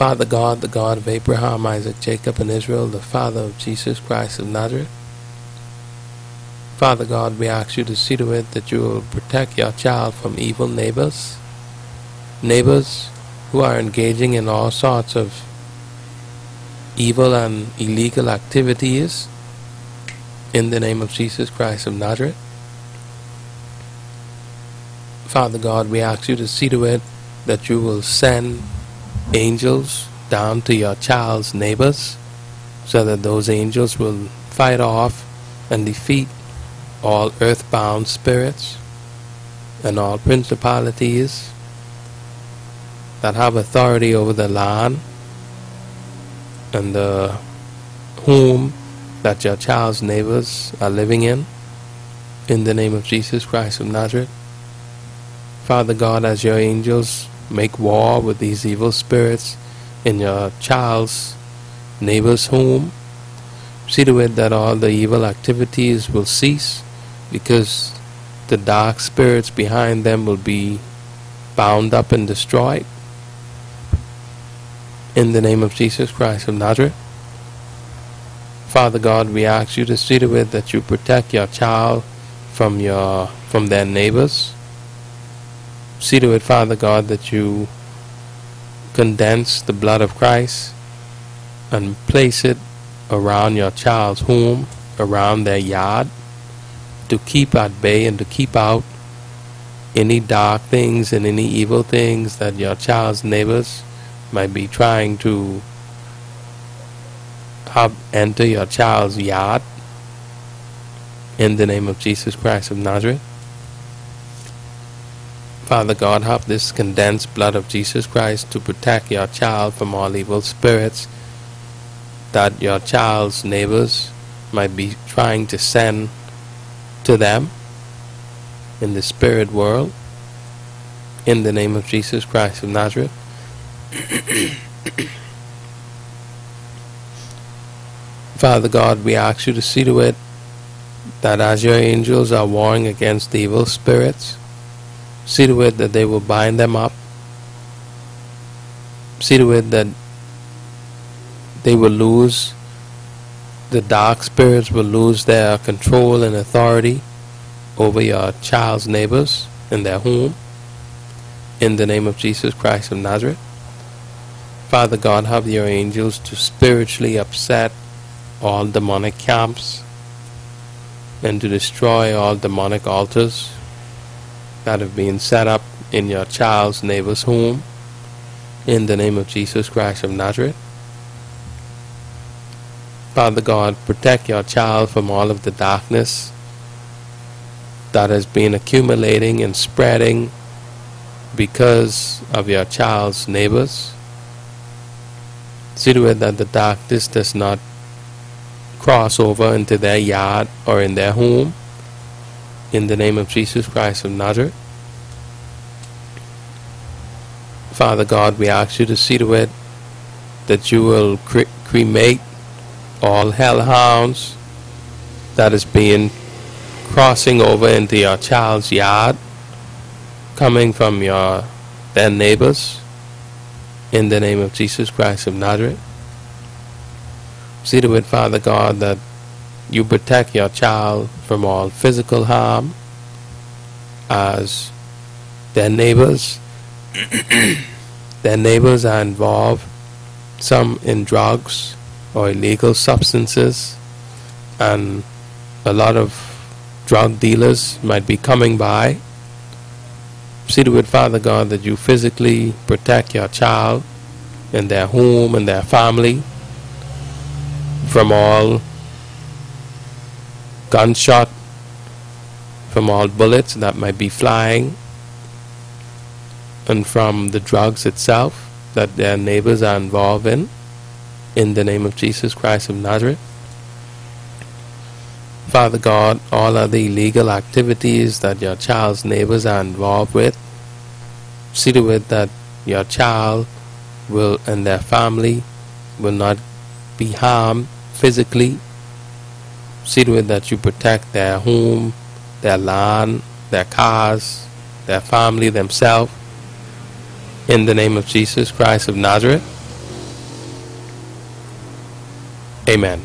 Father God, the God of Abraham, Isaac, Jacob, and Israel, the Father of Jesus Christ of Nazareth. Father God, we ask you to see to it that you will protect your child from evil neighbors, neighbors who are engaging in all sorts of evil and illegal activities in the name of Jesus Christ of Nazareth. Father God, we ask you to see to it that you will send angels down to your child's neighbors so that those angels will fight off and defeat all earthbound spirits and all principalities that have authority over the land and the home that your child's neighbors are living in in the name of Jesus Christ of Nazareth. Father God, as your angels make war with these evil spirits in your child's neighbor's home. See to it that all the evil activities will cease because the dark spirits behind them will be bound up and destroyed. In the name of Jesus Christ of Nazareth. Father God, we ask you to see to it that you protect your child from your from their neighbors See to it, Father God, that you condense the blood of Christ and place it around your child's home, around their yard, to keep at bay and to keep out any dark things and any evil things that your child's neighbors might be trying to have enter your child's yard. In the name of Jesus Christ of Nazareth. Father God, have this condensed blood of Jesus Christ to protect your child from all evil spirits that your child's neighbors might be trying to send to them in the spirit world. In the name of Jesus Christ of Nazareth. Father God, we ask you to see to it that as your angels are warring against evil spirits, See to it that they will bind them up. See to it that they will lose, the dark spirits will lose their control and authority over your child's neighbors in their home. In the name of Jesus Christ of Nazareth. Father God, have your angels to spiritually upset all demonic camps and to destroy all demonic altars that have been set up in your child's neighbor's home in the name of Jesus Christ of Nazareth. Father God, protect your child from all of the darkness that has been accumulating and spreading because of your child's neighbors. See to it that the darkness does not cross over into their yard or in their home in the name of Jesus Christ of Nazareth. Father God, we ask you to see to it that you will cre- cremate all hellhounds that is being crossing over into your uh, child's yard, coming from your their neighbors, in the name of Jesus Christ of Nazareth. See to it, Father God, that you protect your child from all physical harm as their neighbors. Their neighbors are involved some in drugs or illegal substances and a lot of drug dealers might be coming by. See to it father god that you physically protect your child and their home and their family from all gunshot from all bullets that might be flying and from the drugs itself that their neighbors are involved in in the name of Jesus Christ of Nazareth. Father God, all other illegal activities that your child's neighbors are involved with, see to it that your child will and their family will not be harmed physically see to it that you protect their home, their land, their cars, their family, themselves. In the name of Jesus Christ of Nazareth. Amen.